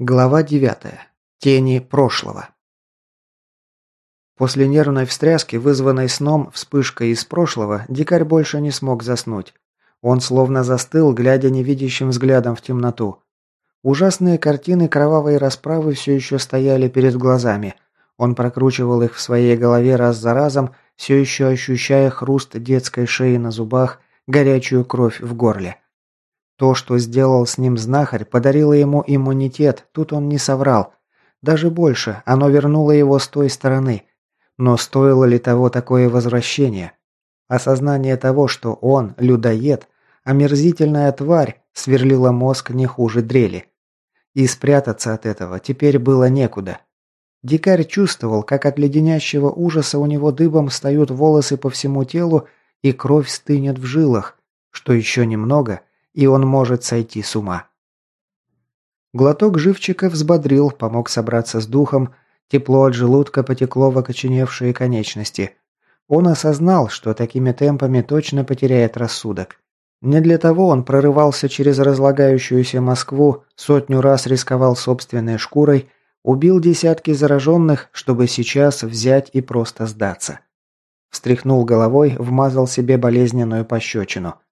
Глава 9. Тени прошлого. После нервной встряски, вызванной сном вспышкой из прошлого, дикарь больше не смог заснуть. Он словно застыл, глядя невидящим взглядом в темноту. Ужасные картины кровавой расправы все еще стояли перед глазами. Он прокручивал их в своей голове раз за разом, все еще ощущая хруст детской шеи на зубах, горячую кровь в горле. То, что сделал с ним знахарь, подарило ему иммунитет, тут он не соврал. Даже больше, оно вернуло его с той стороны. Но стоило ли того такое возвращение? Осознание того, что он, людоед, омерзительная тварь, сверлило мозг не хуже дрели. И спрятаться от этого теперь было некуда. Дикарь чувствовал, как от леденящего ужаса у него дыбом встают волосы по всему телу и кровь стынет в жилах, что еще немного – и он может сойти с ума. Глоток живчика взбодрил, помог собраться с духом, тепло от желудка потекло в окоченевшие конечности. Он осознал, что такими темпами точно потеряет рассудок. Не для того он прорывался через разлагающуюся Москву, сотню раз рисковал собственной шкурой, убил десятки зараженных, чтобы сейчас взять и просто сдаться. Встряхнул головой, вмазал себе болезненную пощечину –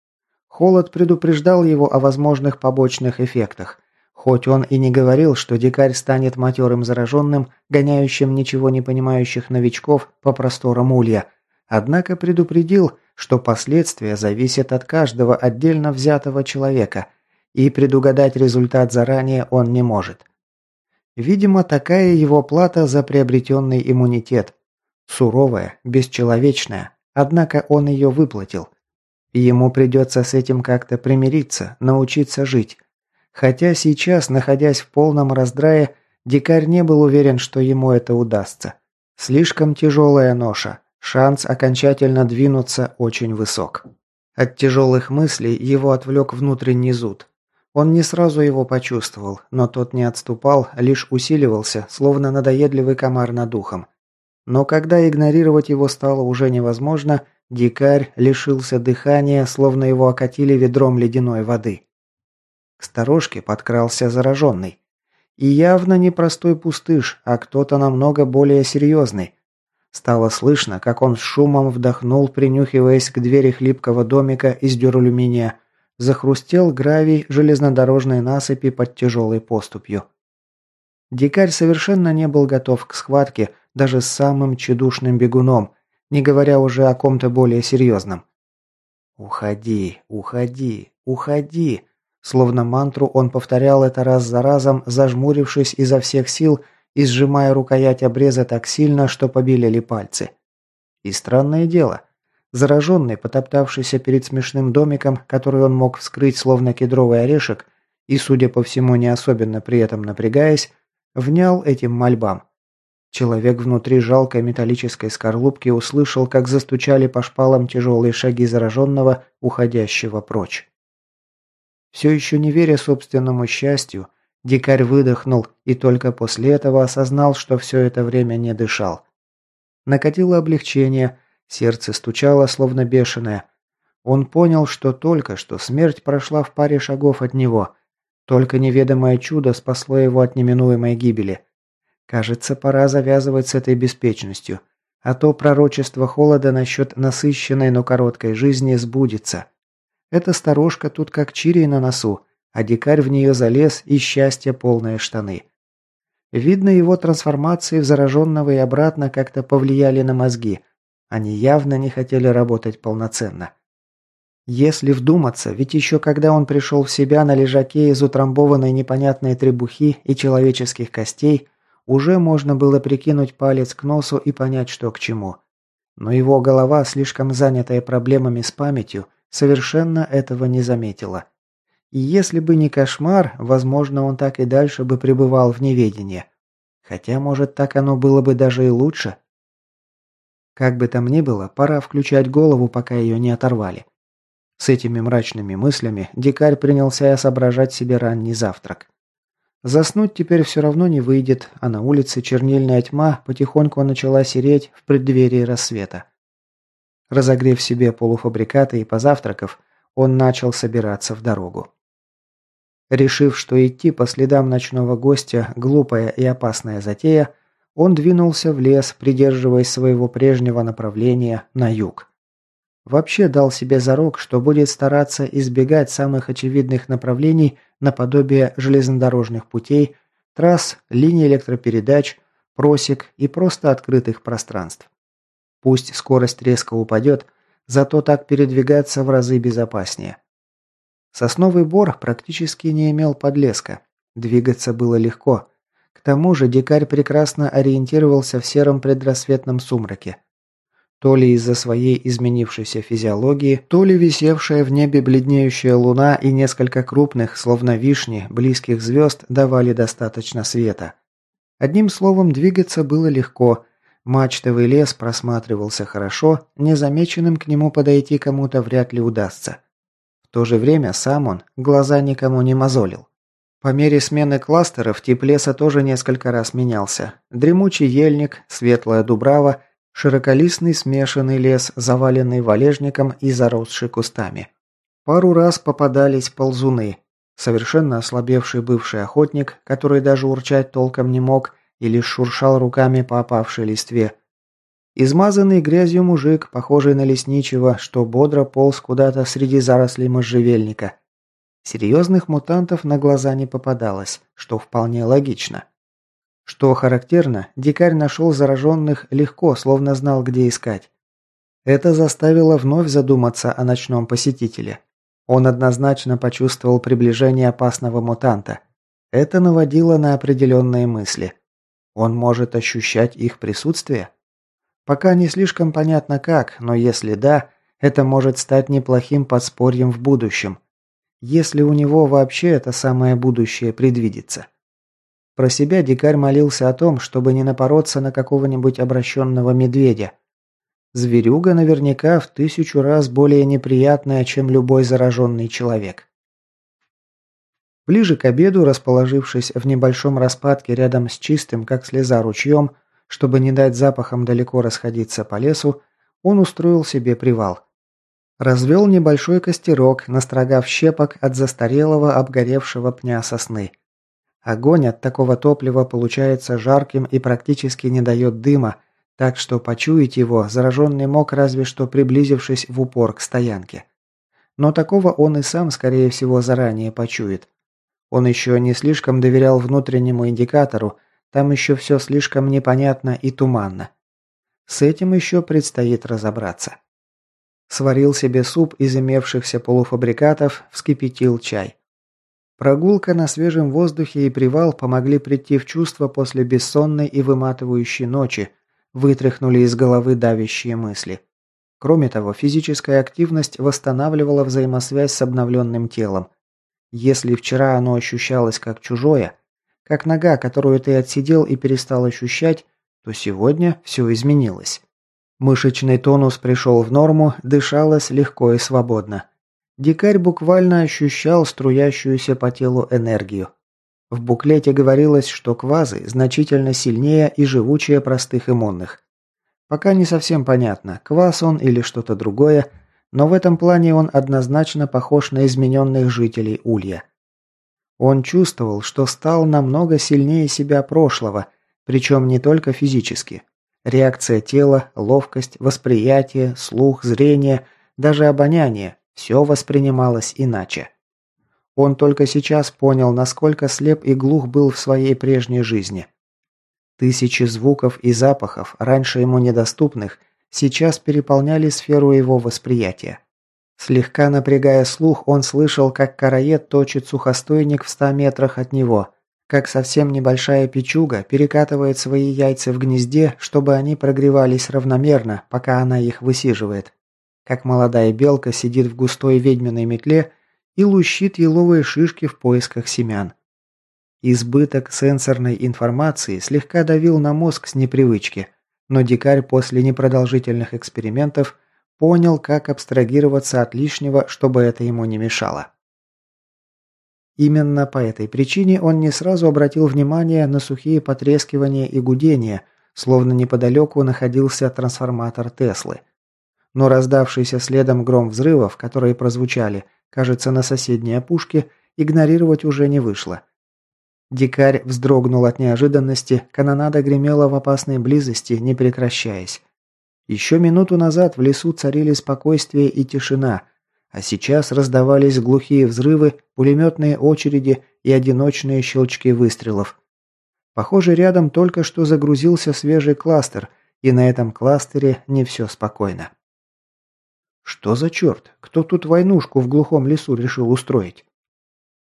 Холод предупреждал его о возможных побочных эффектах. Хоть он и не говорил, что дикарь станет матерым зараженным, гоняющим ничего не понимающих новичков по просторам улья, однако предупредил, что последствия зависят от каждого отдельно взятого человека, и предугадать результат заранее он не может. Видимо, такая его плата за приобретенный иммунитет. Суровая, бесчеловечная, однако он ее выплатил. И ему придется с этим как-то примириться, научиться жить. Хотя сейчас, находясь в полном раздрае, дикарь не был уверен, что ему это удастся. Слишком тяжелая ноша. Шанс окончательно двинуться очень высок. От тяжелых мыслей его отвлек внутренний зуд. Он не сразу его почувствовал, но тот не отступал, лишь усиливался, словно надоедливый комар над духом. Но когда игнорировать его стало уже невозможно, Дикарь лишился дыхания, словно его окатили ведром ледяной воды. К сторожке подкрался зараженный. И явно не простой пустыш, а кто-то намного более серьезный. Стало слышно, как он с шумом вдохнул, принюхиваясь к двери хлипкого домика из дюралюминия. Захрустел гравий железнодорожной насыпи под тяжелой поступью. Дикарь совершенно не был готов к схватке даже с самым чедушным бегуном, не говоря уже о ком-то более серьезном. «Уходи, уходи, уходи!» Словно мантру он повторял это раз за разом, зажмурившись изо всех сил и сжимая рукоять обреза так сильно, что побелели пальцы. И странное дело. Зараженный, потоптавшийся перед смешным домиком, который он мог вскрыть словно кедровый орешек, и, судя по всему, не особенно при этом напрягаясь, внял этим мольбам. Человек внутри жалкой металлической скорлупки услышал, как застучали по шпалам тяжелые шаги зараженного, уходящего прочь. Все еще не веря собственному счастью, дикарь выдохнул и только после этого осознал, что все это время не дышал. Накатило облегчение, сердце стучало, словно бешеное. Он понял, что только что смерть прошла в паре шагов от него. Только неведомое чудо спасло его от неминуемой гибели. Кажется, пора завязывать с этой беспечностью, а то пророчество холода насчет насыщенной, но короткой жизни сбудется. Эта сторожка тут как чирий на носу, а дикарь в нее залез и счастье полные штаны. Видно, его трансформации в зараженного и обратно как-то повлияли на мозги. Они явно не хотели работать полноценно. Если вдуматься, ведь еще когда он пришел в себя на лежаке из утрамбованной непонятной требухи и человеческих костей, уже можно было прикинуть палец к носу и понять, что к чему. Но его голова, слишком занятая проблемами с памятью, совершенно этого не заметила. И если бы не кошмар, возможно, он так и дальше бы пребывал в неведении. Хотя, может, так оно было бы даже и лучше. Как бы там ни было, пора включать голову, пока ее не оторвали. С этими мрачными мыслями дикарь принялся соображать себе ранний завтрак. Заснуть теперь все равно не выйдет, а на улице чернильная тьма потихоньку начала сереть в преддверии рассвета. Разогрев себе полуфабрикаты и позавтракав, он начал собираться в дорогу. Решив, что идти по следам ночного гостя – глупая и опасная затея, он двинулся в лес, придерживаясь своего прежнего направления на юг. Вообще дал себе зарок, что будет стараться избегать самых очевидных направлений наподобие железнодорожных путей, трасс, линий электропередач, просек и просто открытых пространств. Пусть скорость резко упадет, зато так передвигаться в разы безопаснее. Сосновый бор практически не имел подлеска. Двигаться было легко. К тому же дикарь прекрасно ориентировался в сером предрассветном сумраке. То ли из-за своей изменившейся физиологии, то ли висевшая в небе бледнеющая луна и несколько крупных, словно вишни, близких звезд давали достаточно света. Одним словом, двигаться было легко. Мачтовый лес просматривался хорошо, незамеченным к нему подойти кому-то вряд ли удастся. В то же время сам он глаза никому не мозолил. По мере смены кластеров тип леса тоже несколько раз менялся. Дремучий ельник, светлая дубрава – Широколистный смешанный лес, заваленный валежником и заросший кустами. Пару раз попадались ползуны. Совершенно ослабевший бывший охотник, который даже урчать толком не мог и лишь шуршал руками по опавшей листве. Измазанный грязью мужик, похожий на лесничего, что бодро полз куда-то среди зарослей можжевельника. Серьезных мутантов на глаза не попадалось, что вполне логично. Что характерно, дикарь нашел зараженных легко, словно знал, где искать. Это заставило вновь задуматься о ночном посетителе. Он однозначно почувствовал приближение опасного мутанта. Это наводило на определенные мысли. Он может ощущать их присутствие? Пока не слишком понятно как, но если да, это может стать неплохим подспорьем в будущем. Если у него вообще это самое будущее предвидится. Про себя дикарь молился о том, чтобы не напороться на какого-нибудь обращенного медведя. Зверюга наверняка в тысячу раз более неприятная, чем любой зараженный человек. Ближе к обеду, расположившись в небольшом распадке рядом с чистым, как слеза, ручьем, чтобы не дать запахам далеко расходиться по лесу, он устроил себе привал. Развел небольшой костерок, настрогав щепок от застарелого обгоревшего пня сосны. Огонь от такого топлива получается жарким и практически не дает дыма, так что почуять его зараженный мог разве что приблизившись в упор к стоянке. Но такого он и сам, скорее всего, заранее почует. Он еще не слишком доверял внутреннему индикатору, там еще все слишком непонятно и туманно. С этим еще предстоит разобраться. Сварил себе суп из имевшихся полуфабрикатов, вскипятил чай. Прогулка на свежем воздухе и привал помогли прийти в чувство после бессонной и выматывающей ночи, вытряхнули из головы давящие мысли. Кроме того, физическая активность восстанавливала взаимосвязь с обновленным телом. Если вчера оно ощущалось как чужое, как нога, которую ты отсидел и перестал ощущать, то сегодня все изменилось. Мышечный тонус пришел в норму, дышалось легко и свободно. Дикарь буквально ощущал струящуюся по телу энергию. В буклете говорилось, что квазы значительно сильнее и живучее простых иммунных. Пока не совсем понятно, квас он или что-то другое, но в этом плане он однозначно похож на измененных жителей Улья. Он чувствовал, что стал намного сильнее себя прошлого, причем не только физически. Реакция тела, ловкость, восприятие, слух, зрение, даже обоняние все воспринималось иначе. Он только сейчас понял, насколько слеп и глух был в своей прежней жизни. Тысячи звуков и запахов, раньше ему недоступных, сейчас переполняли сферу его восприятия. Слегка напрягая слух, он слышал, как караед точит сухостойник в ста метрах от него, как совсем небольшая печуга перекатывает свои яйца в гнезде, чтобы они прогревались равномерно, пока она их высиживает как молодая белка сидит в густой ведьминой метле и лущит еловые шишки в поисках семян. Избыток сенсорной информации слегка давил на мозг с непривычки, но дикарь после непродолжительных экспериментов понял, как абстрагироваться от лишнего, чтобы это ему не мешало. Именно по этой причине он не сразу обратил внимание на сухие потрескивания и гудения, словно неподалеку находился трансформатор Теслы – но раздавшийся следом гром взрывов, которые прозвучали, кажется, на соседней опушке, игнорировать уже не вышло. Дикарь вздрогнул от неожиданности, канонада гремела в опасной близости, не прекращаясь. Еще минуту назад в лесу царили спокойствие и тишина, а сейчас раздавались глухие взрывы, пулеметные очереди и одиночные щелчки выстрелов. Похоже, рядом только что загрузился свежий кластер, и на этом кластере не все спокойно. Что за черт? Кто тут войнушку в глухом лесу решил устроить?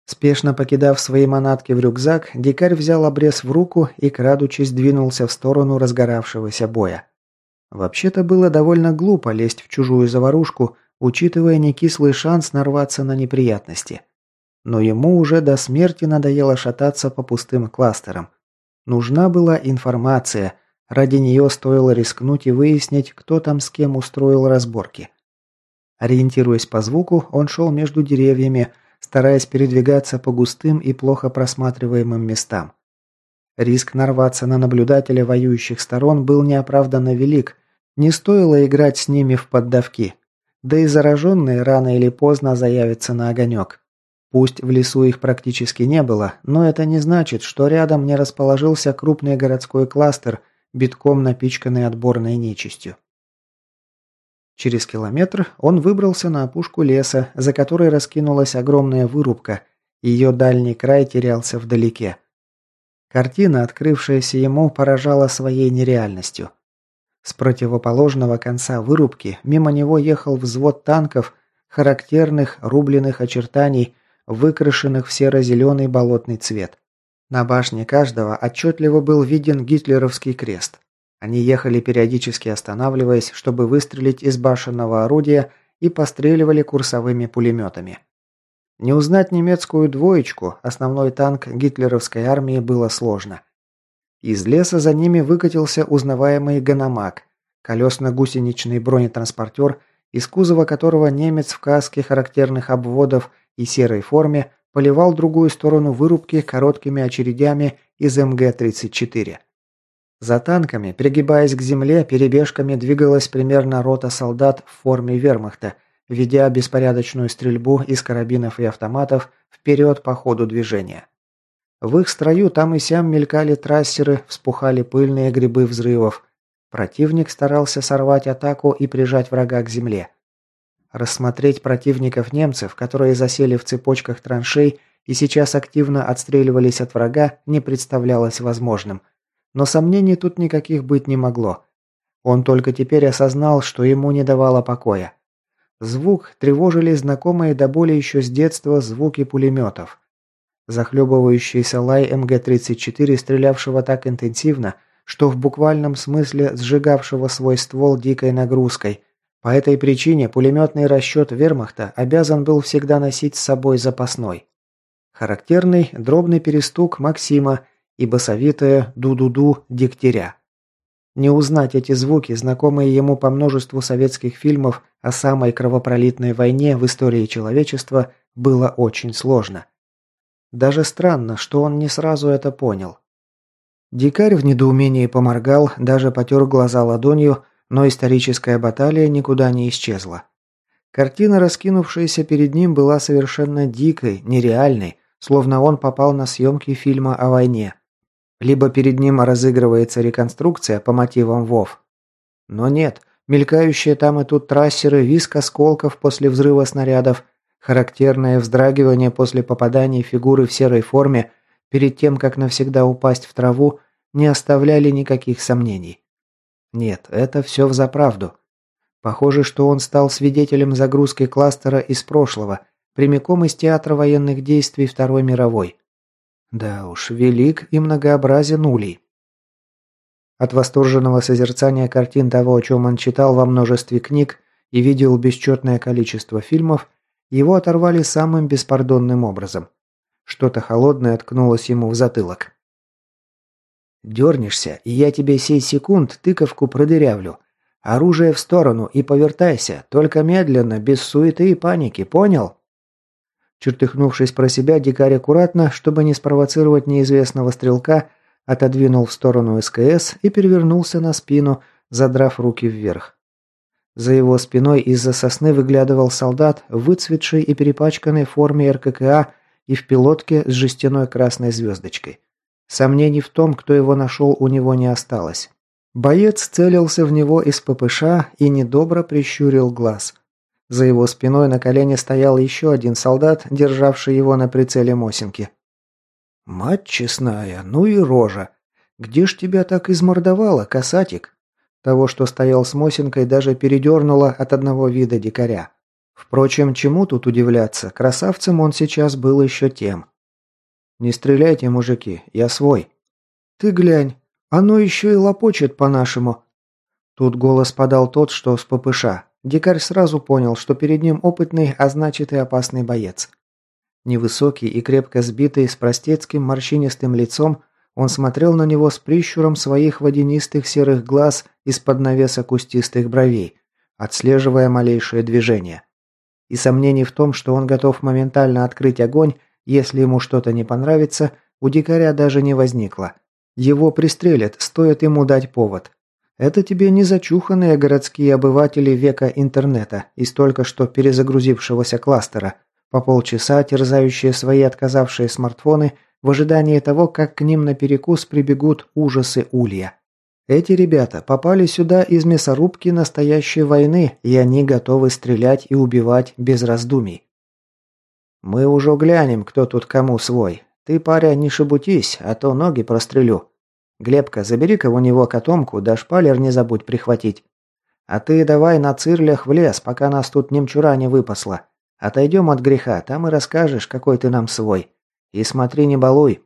Спешно покидав свои манатки в рюкзак, дикарь взял обрез в руку и, крадучись, двинулся в сторону разгоравшегося боя. Вообще-то было довольно глупо лезть в чужую заварушку, учитывая некислый шанс нарваться на неприятности. Но ему уже до смерти надоело шататься по пустым кластерам. Нужна была информация, ради нее стоило рискнуть и выяснить, кто там с кем устроил разборки. Ориентируясь по звуку, он шел между деревьями, стараясь передвигаться по густым и плохо просматриваемым местам. Риск нарваться на наблюдателя воюющих сторон был неоправданно велик, не стоило играть с ними в поддавки. Да и зараженные рано или поздно заявятся на огонек. Пусть в лесу их практически не было, но это не значит, что рядом не расположился крупный городской кластер, битком напичканный отборной нечистью. Через километр он выбрался на опушку леса, за которой раскинулась огромная вырубка, ее дальний край терялся вдалеке. Картина, открывшаяся ему, поражала своей нереальностью – с противоположного конца вырубки мимо него ехал взвод танков, характерных рубленых очертаний, выкрашенных в серо-зеленый болотный цвет. На башне каждого отчетливо был виден гитлеровский крест. Они ехали периодически останавливаясь, чтобы выстрелить из башенного орудия и постреливали курсовыми пулеметами. Не узнать немецкую двоечку, основной танк гитлеровской армии, было сложно – из леса за ними выкатился узнаваемый Ганамак, колесно-гусеничный бронетранспортер, из кузова которого немец в каске характерных обводов и серой форме поливал другую сторону вырубки короткими очередями из МГ-34. За танками, пригибаясь к земле, перебежками двигалась примерно рота солдат в форме вермахта, ведя беспорядочную стрельбу из карабинов и автоматов вперед по ходу движения. В их строю там и сям мелькали трассеры, вспухали пыльные грибы взрывов. Противник старался сорвать атаку и прижать врага к земле. Рассмотреть противников немцев, которые засели в цепочках траншей и сейчас активно отстреливались от врага, не представлялось возможным. Но сомнений тут никаких быть не могло. Он только теперь осознал, что ему не давало покоя. Звук тревожили знакомые до боли еще с детства звуки пулеметов. Захлебывающийся лай МГ-34, стрелявшего так интенсивно, что в буквальном смысле сжигавшего свой ствол дикой нагрузкой. По этой причине пулеметный расчет вермахта обязан был всегда носить с собой запасной. Характерный дробный перестук Максима и басовитое ду-ду-ду дегтяря. Не узнать эти звуки, знакомые ему по множеству советских фильмов о самой кровопролитной войне в истории человечества, было очень сложно. Даже странно, что он не сразу это понял. Дикарь в недоумении поморгал, даже потер глаза ладонью, но историческая баталия никуда не исчезла. Картина, раскинувшаяся перед ним, была совершенно дикой, нереальной, словно он попал на съемки фильма о войне. Либо перед ним разыгрывается реконструкция по мотивам ВОВ. Но нет, мелькающие там и тут трассеры, виск осколков после взрыва снарядов, Характерное вздрагивание после попадания фигуры в серой форме перед тем, как навсегда упасть в траву, не оставляли никаких сомнений. Нет, это все взаправду. Похоже, что он стал свидетелем загрузки кластера из прошлого, прямиком из театра военных действий Второй мировой. Да уж, велик и многообразен улей. От восторженного созерцания картин того, о чем он читал во множестве книг и видел бесчетное количество фильмов, его оторвали самым беспардонным образом. Что-то холодное ткнулось ему в затылок. «Дернешься, и я тебе сей секунд тыковку продырявлю. Оружие в сторону и повертайся, только медленно, без суеты и паники, понял?» Чертыхнувшись про себя, дикарь аккуратно, чтобы не спровоцировать неизвестного стрелка, отодвинул в сторону СКС и перевернулся на спину, задрав руки вверх. За его спиной из-за сосны выглядывал солдат в выцветшей и перепачканной форме РККА и в пилотке с жестяной красной звездочкой. Сомнений в том, кто его нашел, у него не осталось. Боец целился в него из ППШ и недобро прищурил глаз. За его спиной на колене стоял еще один солдат, державший его на прицеле Мосинки. «Мать честная, ну и рожа! Где ж тебя так измордовало, касатик?» Того, что стоял с Мосинкой, даже передернуло от одного вида дикаря. Впрочем, чему тут удивляться, красавцем он сейчас был еще тем. «Не стреляйте, мужики, я свой». «Ты глянь, оно еще и лопочет по-нашему». Тут голос подал тот, что с ППШ. Дикарь сразу понял, что перед ним опытный, а значит и опасный боец. Невысокий и крепко сбитый, с простецким морщинистым лицом, он смотрел на него с прищуром своих водянистых серых глаз из-под навеса кустистых бровей, отслеживая малейшее движение. И сомнений в том, что он готов моментально открыть огонь, если ему что-то не понравится, у дикаря даже не возникло. Его пристрелят, стоит ему дать повод. Это тебе не зачуханные городские обыватели века интернета из только что перезагрузившегося кластера, по полчаса терзающие свои отказавшие смартфоны в ожидании того, как к ним на перекус прибегут ужасы улья. Эти ребята попали сюда из мясорубки настоящей войны, и они готовы стрелять и убивать без раздумий. «Мы уже глянем, кто тут кому свой. Ты, паря, не шебутись, а то ноги прострелю. Глебка, забери-ка у него котомку, да шпалер не забудь прихватить. А ты давай на цирлях в лес, пока нас тут немчура не выпасла. Отойдем от греха, там и расскажешь, какой ты нам свой. И смотри, не балуй».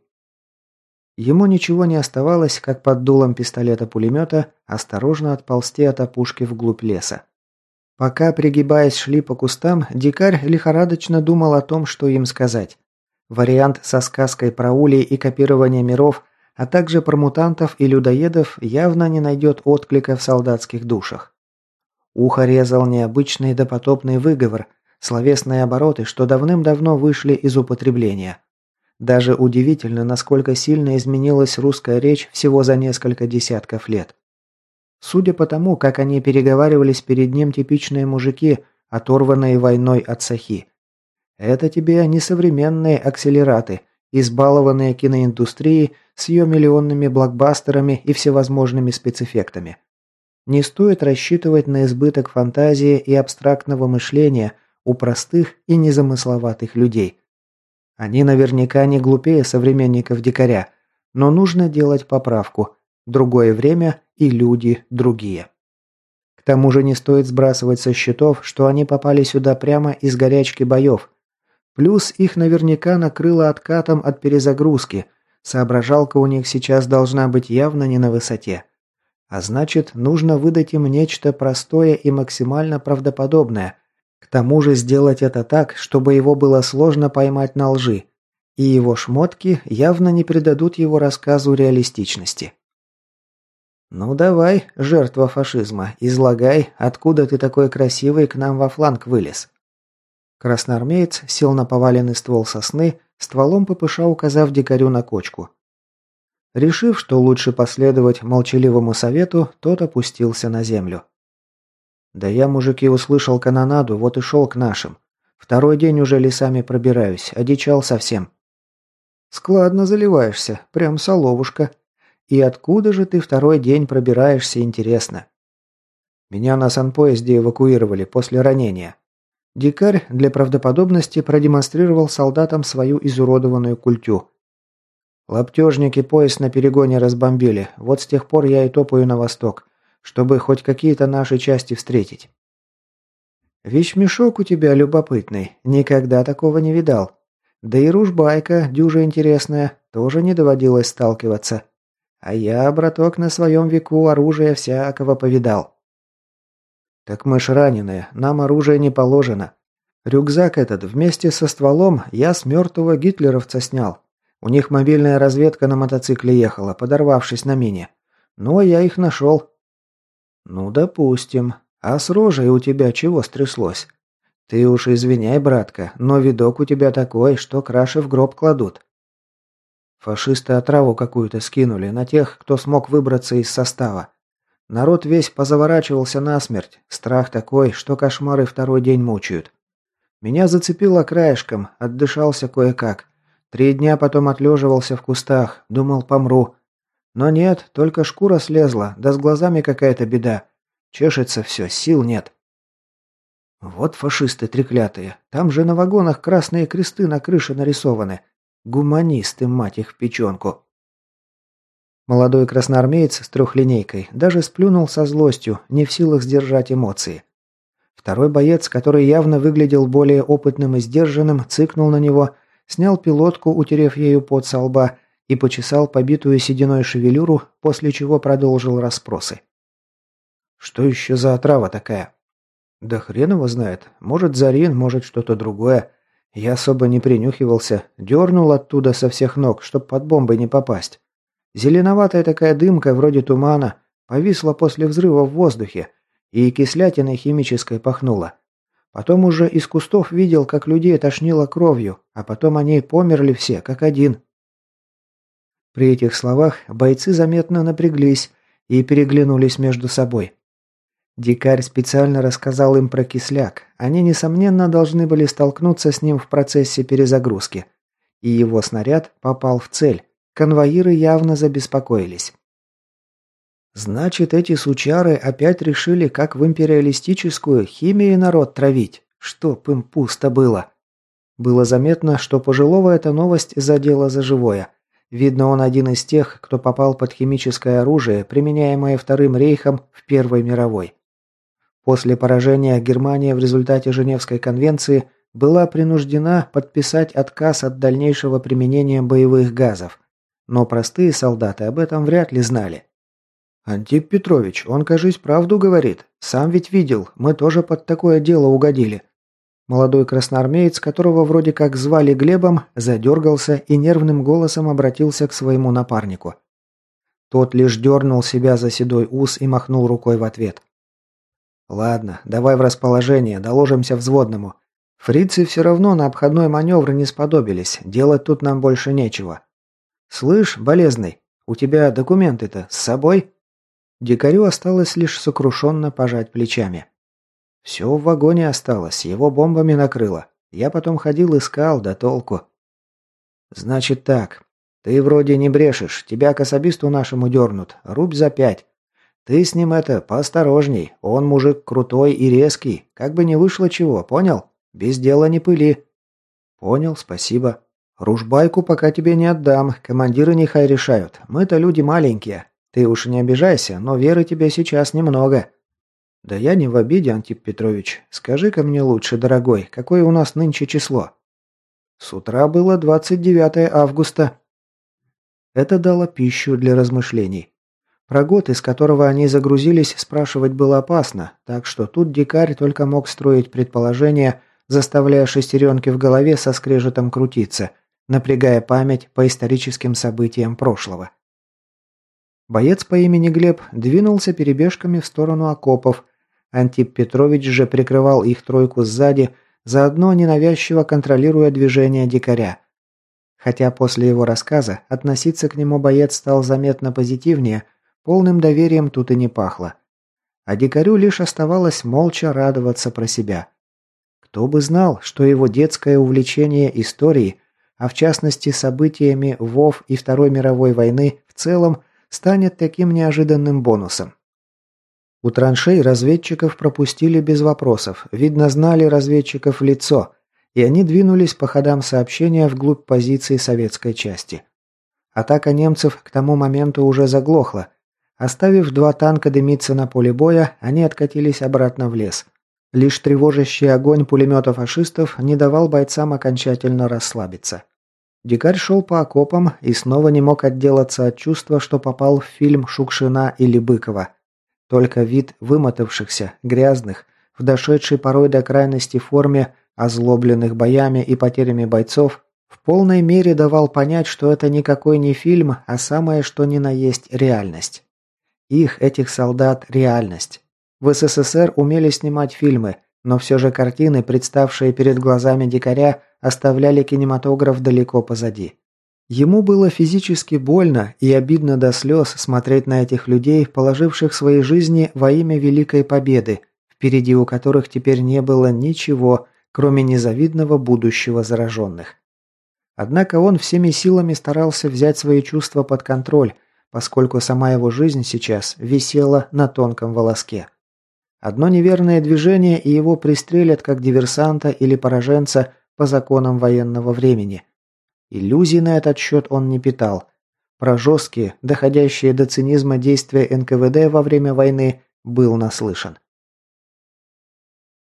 Ему ничего не оставалось, как под дулом пистолета-пулемета осторожно отползти от опушки вглубь леса. Пока, пригибаясь, шли по кустам, дикарь лихорадочно думал о том, что им сказать. Вариант со сказкой про улей и копирование миров, а также про мутантов и людоедов явно не найдет отклика в солдатских душах. Ухо резал необычный допотопный выговор, словесные обороты, что давным-давно вышли из употребления. Даже удивительно, насколько сильно изменилась русская речь всего за несколько десятков лет. Судя по тому, как они переговаривались перед ним типичные мужики, оторванные войной от сахи. Это тебе не современные акселераты, избалованные киноиндустрией с ее миллионными блокбастерами и всевозможными спецэффектами. Не стоит рассчитывать на избыток фантазии и абстрактного мышления у простых и незамысловатых людей – они наверняка не глупее современников дикаря, но нужно делать поправку. Другое время и люди другие. К тому же не стоит сбрасывать со счетов, что они попали сюда прямо из горячки боев. Плюс их наверняка накрыло откатом от перезагрузки. Соображалка у них сейчас должна быть явно не на высоте. А значит, нужно выдать им нечто простое и максимально правдоподобное – к тому же сделать это так, чтобы его было сложно поймать на лжи, и его шмотки явно не придадут его рассказу реалистичности. «Ну давай, жертва фашизма, излагай, откуда ты такой красивый к нам во фланг вылез?» Красноармеец сел на поваленный ствол сосны, стволом ППШ указав дикарю на кочку. Решив, что лучше последовать молчаливому совету, тот опустился на землю. Да я, мужики, услышал канонаду, вот и шел к нашим. Второй день уже лесами пробираюсь, одичал совсем. Складно заливаешься, прям соловушка. И откуда же ты второй день пробираешься, интересно? Меня на санпоезде эвакуировали после ранения. Дикарь для правдоподобности продемонстрировал солдатам свою изуродованную культю. Лаптежники поезд на перегоне разбомбили, вот с тех пор я и топаю на восток чтобы хоть какие-то наши части встретить. Вещмешок у тебя любопытный, никогда такого не видал. Да и ружбайка, дюжа интересная, тоже не доводилось сталкиваться. А я, браток, на своем веку оружие всякого повидал. Так мы ж раненые, нам оружие не положено. Рюкзак этот вместе со стволом я с мертвого гитлеровца снял. У них мобильная разведка на мотоцикле ехала, подорвавшись на мине. А я их нашел. «Ну, допустим. А с рожей у тебя чего стряслось? Ты уж извиняй, братка, но видок у тебя такой, что краши в гроб кладут». Фашисты отраву какую-то скинули на тех, кто смог выбраться из состава. Народ весь позаворачивался насмерть. Страх такой, что кошмары второй день мучают. Меня зацепило краешком, отдышался кое-как. Три дня потом отлеживался в кустах, думал, помру. Но нет, только шкура слезла, да с глазами какая-то беда. Чешется все, сил нет. Вот фашисты треклятые. Там же на вагонах красные кресты на крыше нарисованы. Гуманисты, мать их, в печенку. Молодой красноармеец с трехлинейкой даже сплюнул со злостью, не в силах сдержать эмоции. Второй боец, который явно выглядел более опытным и сдержанным, цыкнул на него, снял пилотку, утерев ею под со лба, и почесал побитую сединой шевелюру, после чего продолжил расспросы. «Что еще за отрава такая?» «Да хрен его знает. Может, зарин, может, что-то другое. Я особо не принюхивался. Дернул оттуда со всех ног, чтоб под бомбой не попасть. Зеленоватая такая дымка, вроде тумана, повисла после взрыва в воздухе, и кислятиной химической пахнуло. Потом уже из кустов видел, как людей тошнило кровью, а потом они померли все, как один. При этих словах бойцы заметно напряглись и переглянулись между собой. Дикарь специально рассказал им про кисляк. Они, несомненно, должны были столкнуться с ним в процессе перезагрузки. И его снаряд попал в цель. Конвоиры явно забеспокоились. Значит, эти сучары опять решили, как в империалистическую химию народ травить. Чтоб им пусто было. Было заметно, что пожилого эта новость задела за живое. Видно, он один из тех, кто попал под химическое оружие, применяемое Вторым рейхом в Первой мировой. После поражения Германия в результате Женевской конвенции была принуждена подписать отказ от дальнейшего применения боевых газов – но простые солдаты об этом вряд ли знали. «Антип Петрович, он, кажись, правду говорит. Сам ведь видел, мы тоже под такое дело угодили». Молодой красноармеец, которого вроде как звали Глебом, задергался и нервным голосом обратился к своему напарнику. Тот лишь дернул себя за седой ус и махнул рукой в ответ. «Ладно, давай в расположение, доложимся взводному. Фрицы все равно на обходной маневр не сподобились, делать тут нам больше нечего. «Слышь, болезный, у тебя документы-то с собой?» Дикарю осталось лишь сокрушенно пожать плечами. «Все в вагоне осталось, его бомбами накрыло. Я потом ходил искал, да толку». «Значит так. Ты вроде не брешешь, тебя к особисту нашему дернут, рубь за пять. Ты с ним это, поосторожней, он мужик крутой и резкий, как бы не вышло чего, понял? Без дела не пыли». «Понял, спасибо». «Ружбайку пока тебе не отдам, командиры нехай решают. Мы-то люди маленькие. Ты уж не обижайся, но веры тебе сейчас немного». «Да я не в обиде, Антип Петрович. Скажи-ка мне лучше, дорогой, какое у нас нынче число?» «С утра было 29 августа». Это дало пищу для размышлений. Про год, из которого они загрузились, спрашивать было опасно, так что тут дикарь только мог строить предположения, заставляя шестеренки в голове со скрежетом крутиться – напрягая память по историческим событиям прошлого. Боец по имени Глеб двинулся перебежками в сторону окопов. Антип Петрович же прикрывал их тройку сзади, заодно ненавязчиво контролируя движение дикаря. Хотя после его рассказа относиться к нему боец стал заметно позитивнее, полным доверием тут и не пахло. А дикарю лишь оставалось молча радоваться про себя. Кто бы знал, что его детское увлечение историей – а в частности событиями ВОВ и Второй мировой войны в целом, станет таким неожиданным бонусом. У траншей разведчиков пропустили без вопросов, видно знали разведчиков лицо, и они двинулись по ходам сообщения вглубь позиции советской части. Атака немцев к тому моменту уже заглохла. Оставив два танка дымиться на поле боя, они откатились обратно в лес. Лишь тревожащий огонь пулемета фашистов не давал бойцам окончательно расслабиться. Дикарь шел по окопам и снова не мог отделаться от чувства, что попал в фильм Шукшина или Быкова. Только вид вымотавшихся, грязных, в дошедшей порой до крайности форме, озлобленных боями и потерями бойцов, в полной мере давал понять, что это никакой не фильм, а самое что ни на есть реальность. Их, этих солдат, реальность. В СССР умели снимать фильмы, но все же картины, представшие перед глазами дикаря, оставляли кинематограф далеко позади. Ему было физически больно и обидно до слез смотреть на этих людей, положивших свои жизни во имя великой победы, впереди у которых теперь не было ничего, кроме незавидного будущего зараженных. Однако он всеми силами старался взять свои чувства под контроль, поскольку сама его жизнь сейчас висела на тонком волоске. Одно неверное движение, и его пристрелят как диверсанта или пораженца по законам военного времени. Иллюзий на этот счет он не питал. Про жесткие, доходящие до цинизма действия НКВД во время войны был наслышан.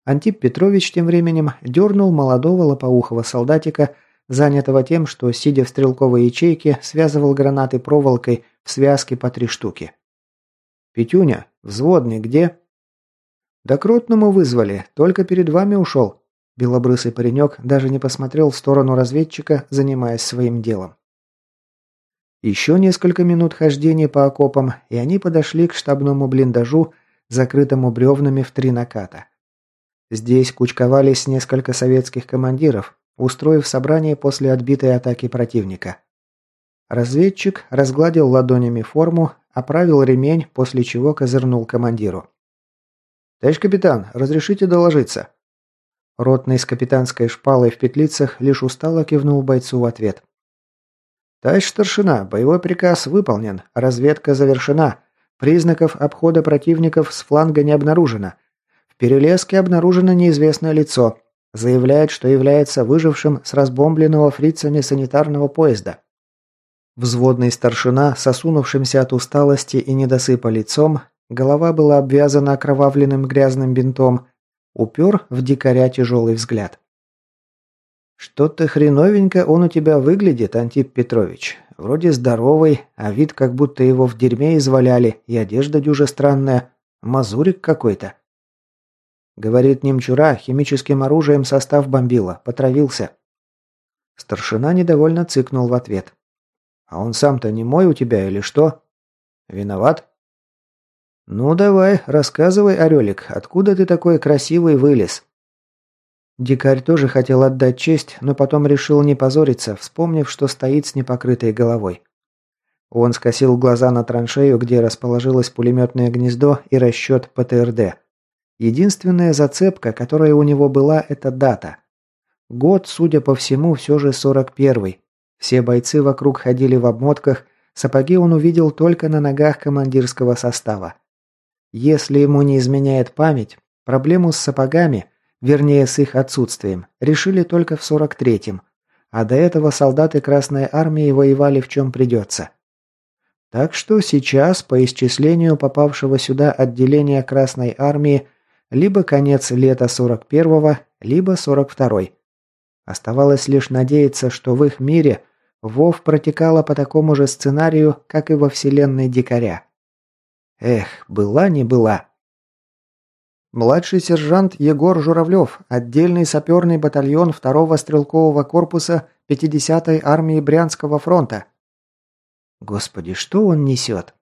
Антип Петрович тем временем дернул молодого лопоухого солдатика, занятого тем, что, сидя в стрелковой ячейке, связывал гранаты проволокой в связке по три штуки. «Петюня, взводный где?» «Да к ротному вызвали, только перед вами ушел». Белобрысый паренек даже не посмотрел в сторону разведчика, занимаясь своим делом. Еще несколько минут хождения по окопам, и они подошли к штабному блиндажу, закрытому бревнами в три наката. Здесь кучковались несколько советских командиров, устроив собрание после отбитой атаки противника. Разведчик разгладил ладонями форму, оправил ремень, после чего козырнул командиру. «Товарищ капитан, разрешите доложиться?» Ротный с капитанской шпалой в петлицах лишь устало кивнул бойцу в ответ. «Товарищ старшина, боевой приказ выполнен, разведка завершена. Признаков обхода противников с фланга не обнаружено. В Перелеске обнаружено неизвестное лицо. Заявляет, что является выжившим с разбомбленного фрицами санитарного поезда. Взводный старшина, сосунувшимся от усталости и недосыпа лицом, голова была обвязана окровавленным грязным бинтом, упер в дикаря тяжелый взгляд. «Что-то хреновенько он у тебя выглядит, Антип Петрович. Вроде здоровый, а вид как будто его в дерьме изваляли, и одежда дюже странная. Мазурик какой-то». Говорит немчура, химическим оружием состав бомбила, потравился. Старшина недовольно цыкнул в ответ. «А он сам-то не мой у тебя или что? Виноват?» «Ну давай, рассказывай, Орелик, откуда ты такой красивый вылез?» Дикарь тоже хотел отдать честь, но потом решил не позориться, вспомнив, что стоит с непокрытой головой. Он скосил глаза на траншею, где расположилось пулеметное гнездо и расчет ПТРД. Единственная зацепка, которая у него была, это дата. Год, судя по всему, все же 41-й. Все бойцы вокруг ходили в обмотках, сапоги он увидел только на ногах командирского состава. Если ему не изменяет память, проблему с сапогами, вернее с их отсутствием, решили только в 43-м, а до этого солдаты Красной Армии воевали в чем придется. Так что сейчас, по исчислению попавшего сюда отделения Красной Армии, либо конец лета 41-го, либо 42-й. Оставалось лишь надеяться, что в их мире Вов протекала по такому же сценарию, как и во вселенной Дикаря. Эх, была не была. Младший сержант Егор Журавлев, отдельный саперный батальон 2-го стрелкового корпуса 50-й армии Брянского фронта. Господи, что он несет?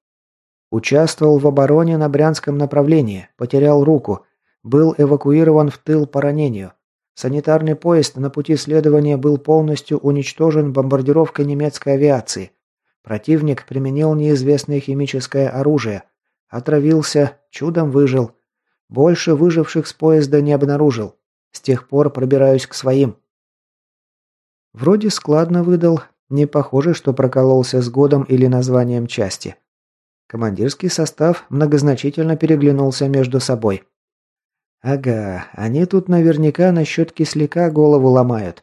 Участвовал в обороне на Брянском направлении, потерял руку, был эвакуирован в тыл по ранению. Санитарный поезд на пути следования был полностью уничтожен бомбардировкой немецкой авиации. Противник применил неизвестное химическое оружие. Отравился, чудом выжил. Больше выживших с поезда не обнаружил. С тех пор пробираюсь к своим. Вроде складно выдал. Не похоже, что прокололся с годом или названием части. Командирский состав многозначительно переглянулся между собой. Ага, они тут наверняка насчет кисляка голову ломают.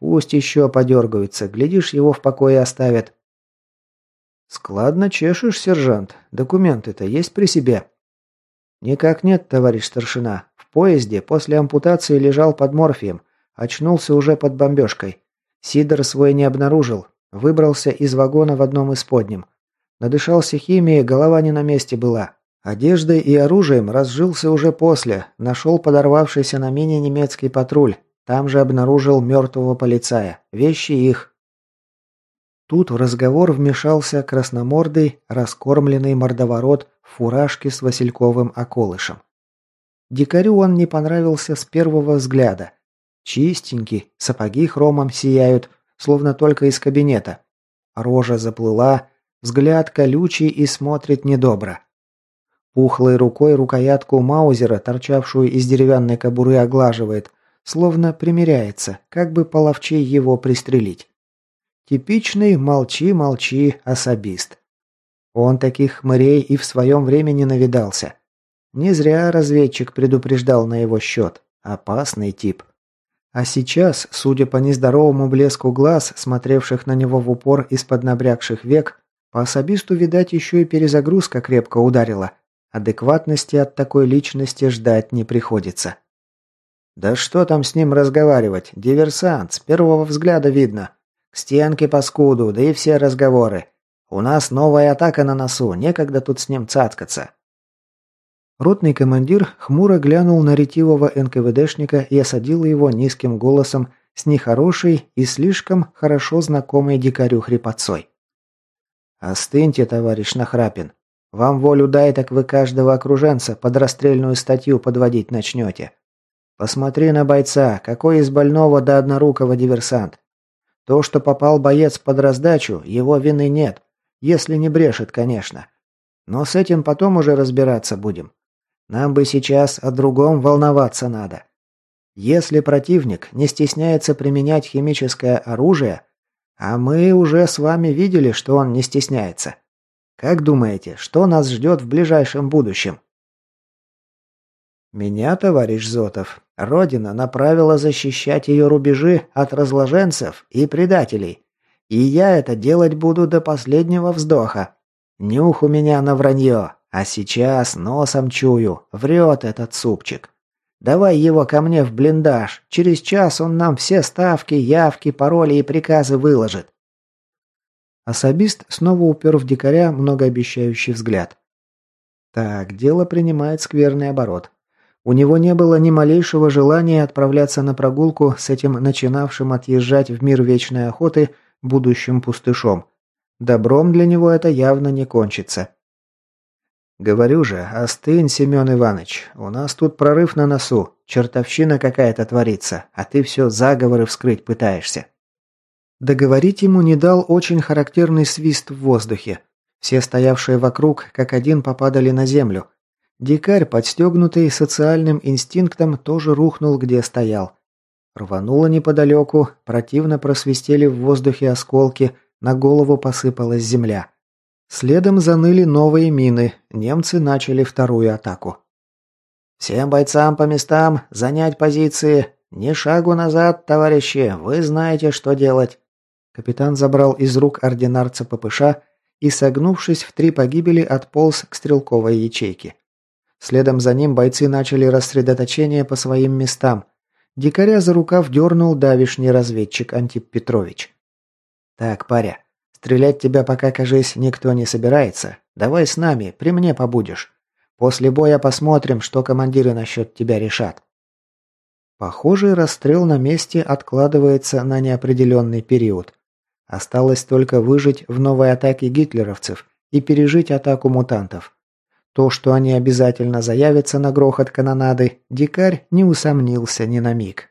Пусть еще подергаются, глядишь, его в покое оставят. Складно чешешь, сержант. Документы-то есть при себе? Никак нет, товарищ старшина. В поезде после ампутации лежал под морфием. Очнулся уже под бомбежкой. Сидор свой не обнаружил. Выбрался из вагона в одном из подним. Надышался химией, голова не на месте была. Одеждой и оружием разжился уже после, нашел подорвавшийся на мине немецкий патруль, там же обнаружил мертвого полицая, вещи их. Тут в разговор вмешался красномордый, раскормленный мордоворот в фуражке с васильковым околышем. Дикарю он не понравился с первого взгляда. Чистенький, сапоги хромом сияют, словно только из кабинета. Рожа заплыла, взгляд колючий и смотрит недобро. Пухлой рукой рукоятку маузера, торчавшую из деревянной кобуры, оглаживает, словно примиряется, как бы половчей его пристрелить. Типичный молчи-молчи особист. Он таких хмырей и в своем времени навидался. Не зря разведчик предупреждал на его счет. Опасный тип. А сейчас, судя по нездоровому блеску глаз, смотревших на него в упор из-под набрякших век, по особисту, видать, еще и перезагрузка крепко ударила. Адекватности от такой личности ждать не приходится. Да что там с ним разговаривать? Диверсант, с первого взгляда видно. К стенке паскуду, да и все разговоры. У нас новая атака на носу, некогда тут с ним цацкаться. Ротный командир хмуро глянул на ретивого НКВДшника и осадил его низким голосом с нехорошей и слишком хорошо знакомой дикарю хрипотцой. «Остыньте, товарищ Нахрапин. Вам волю дай, так вы каждого окруженца под расстрельную статью подводить начнете. Посмотри на бойца, какой из больного до однорукого диверсант. То, что попал боец под раздачу, его вины нет, если не брешет, конечно. Но с этим потом уже разбираться будем. Нам бы сейчас о другом волноваться надо. Если противник не стесняется применять химическое оружие, а мы уже с вами видели, что он не стесняется. Как думаете, что нас ждет в ближайшем будущем? Меня, товарищ Зотов, Родина направила защищать ее рубежи от разложенцев и предателей. И я это делать буду до последнего вздоха. Нюх у меня на вранье, а сейчас носом чую, врет этот супчик. Давай его ко мне в блиндаж. Через час он нам все ставки, явки, пароли и приказы выложит. Особист снова упер в дикаря многообещающий взгляд. Так, дело принимает скверный оборот. У него не было ни малейшего желания отправляться на прогулку с этим начинавшим отъезжать в мир вечной охоты будущим пустышом. Добром для него это явно не кончится. «Говорю же, остынь, Семен Иванович. У нас тут прорыв на носу. Чертовщина какая-то творится, а ты все заговоры вскрыть пытаешься». Договорить ему не дал очень характерный свист в воздухе. Все стоявшие вокруг, как один, попадали на землю. Дикарь, подстегнутый социальным инстинктом, тоже рухнул, где стоял. Рвануло неподалеку, противно просвистели в воздухе осколки, на голову посыпалась земля. Следом заныли новые мины, немцы начали вторую атаку. «Всем бойцам по местам, занять позиции! Ни шагу назад, товарищи, вы знаете, что делать!» Капитан забрал из рук ординарца ППШ и, согнувшись в три погибели, отполз к стрелковой ячейке. Следом за ним бойцы начали рассредоточение по своим местам. Дикаря за рукав дернул давишний разведчик Антип Петрович. «Так, паря, Стрелять тебя пока, кажись, никто не собирается. Давай с нами, при мне побудешь. После боя посмотрим, что командиры насчет тебя решат». Похоже, расстрел на месте откладывается на неопределенный период. Осталось только выжить в новой атаке гитлеровцев и пережить атаку мутантов. То, что они обязательно заявятся на грохот канонады, дикарь не усомнился ни на миг.